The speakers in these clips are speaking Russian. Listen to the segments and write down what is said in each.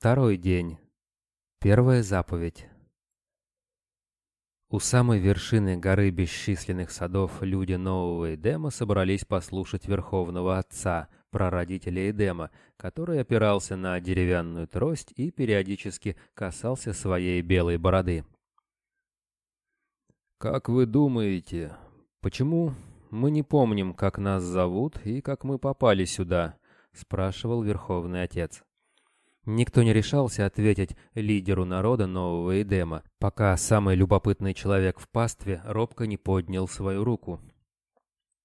Второй день. Первая заповедь. У самой вершины горы бесчисленных садов люди нового Эдема собрались послушать Верховного Отца, прародителя Эдема, который опирался на деревянную трость и периодически касался своей белой бороды. «Как вы думаете, почему мы не помним, как нас зовут и как мы попали сюда?» — спрашивал Верховный Отец. Никто не решался ответить лидеру народа нового Эдема, пока самый любопытный человек в пастве робко не поднял свою руку.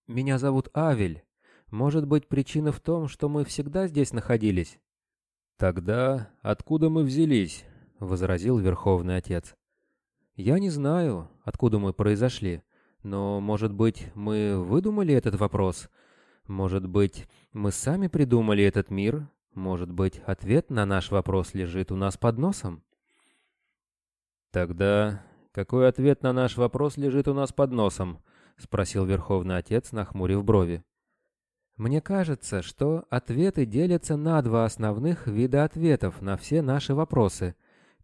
«Меня зовут Авель. Может быть, причина в том, что мы всегда здесь находились?» «Тогда откуда мы взялись?» — возразил Верховный Отец. «Я не знаю, откуда мы произошли, но, может быть, мы выдумали этот вопрос? Может быть, мы сами придумали этот мир может быть, ответ на наш вопрос лежит у нас под носом? Тогда какой ответ на наш вопрос лежит у нас под носом? Спросил Верховный Отец, нахмурив брови. Мне кажется, что ответы делятся на два основных вида ответов на все наши вопросы.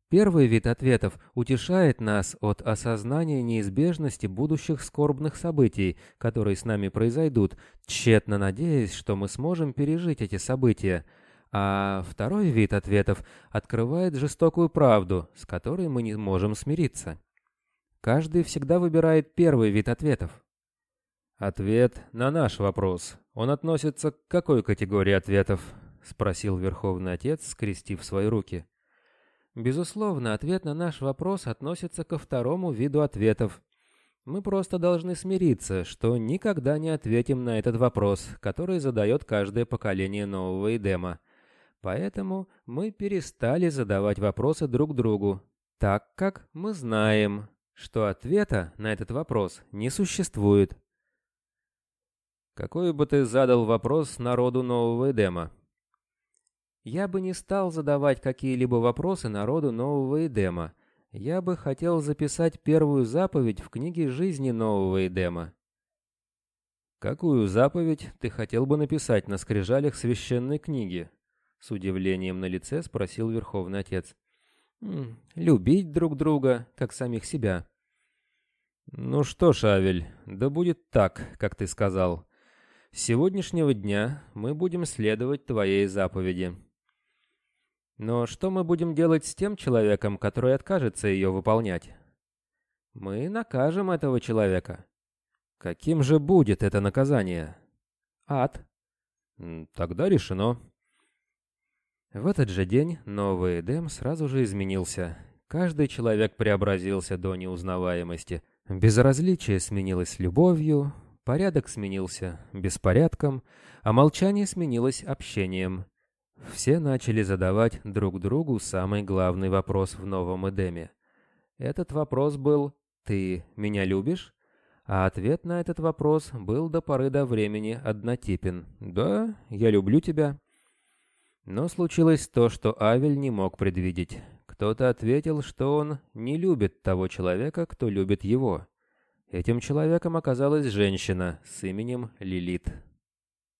Первый вид ответов утешает нас от осознания неизбежности будущих скорбных событий, которые с нами произойдут, тщетно надеясь, что мы сможем пережить эти события – а второй вид ответов открывает жестокую правду, с которой мы не можем смириться. Каждый всегда выбирает первый вид ответов. Ответ на наш вопрос. Он относится к какой категории ответов? Спросил Верховный Отец, скрестив свои руки. Безусловно, ответ на наш вопрос относится ко второму виду ответов. Мы просто должны смириться, что никогда не ответим на этот вопрос, который задает каждое поколение нового Эдема – Поэтому мы перестали задавать вопросы друг другу, так как мы знаем, что ответа на этот вопрос не существует. Какой бы ты задал вопрос народу нового Эдема? Я бы не стал задавать какие-либо вопросы народу нового Эдема. Я бы хотел записать первую заповедь в книге жизни нового Эдема. Какую заповедь ты хотел бы написать на скрижалях священной книги? С удивлением на лице спросил Верховный Отец. «Любить друг друга, как самих себя». «Ну что ж, Авель, да будет так, как ты сказал. С сегодняшнего дня мы будем следовать твоей заповеди». «Но что мы будем делать с тем человеком, который откажется ее выполнять?» «Мы накажем этого человека». «Каким же будет это наказание?» «Ад». «Тогда решено». В этот же день новый Эдем сразу же изменился. Каждый человек преобразился до неузнаваемости. Безразличие сменилось любовью, порядок сменился беспорядком, а молчание сменилось общением. Все начали задавать друг другу самый главный вопрос в новом Эдеме. Этот вопрос был «Ты меня любишь?» А ответ на этот вопрос был до поры до времени однотипен. «Да, я люблю тебя». Но случилось то, что Авель не мог предвидеть. Кто-то ответил, что он не любит того человека, кто любит его. Этим человеком оказалась женщина с именем Лилит.